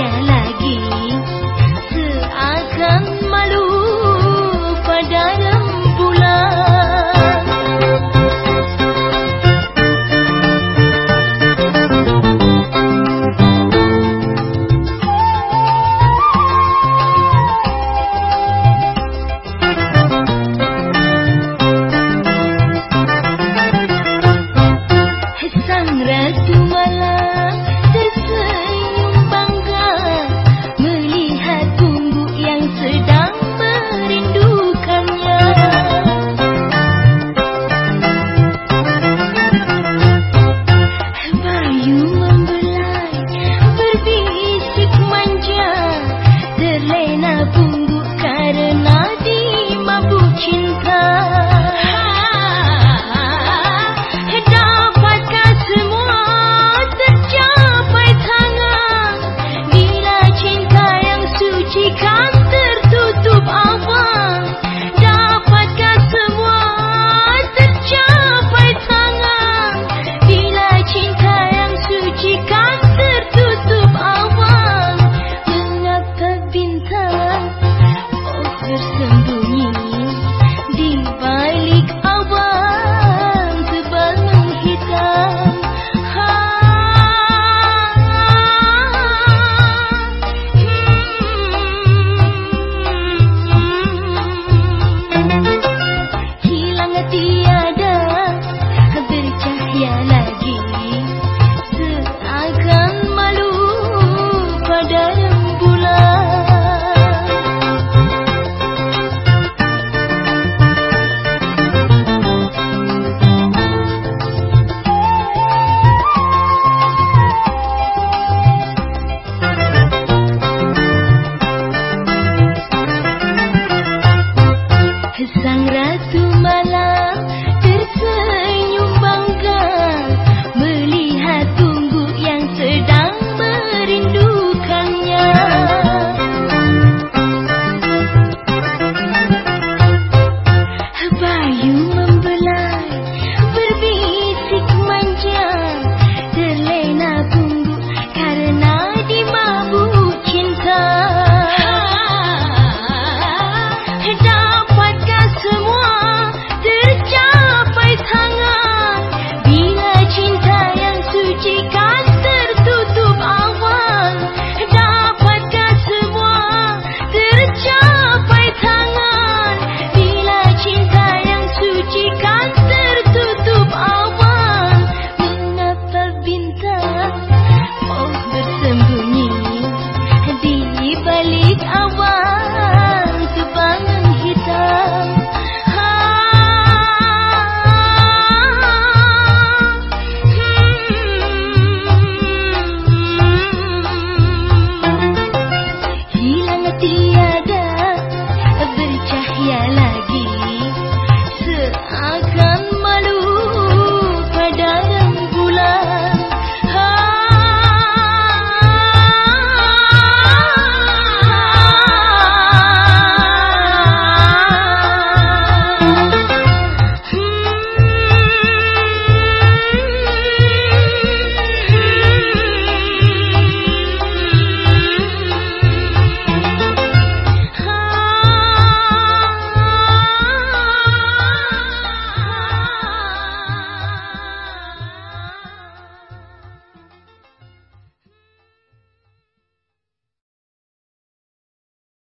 lagi Seakan malu pada rembulan Sang Ratu Malam sang ratu malam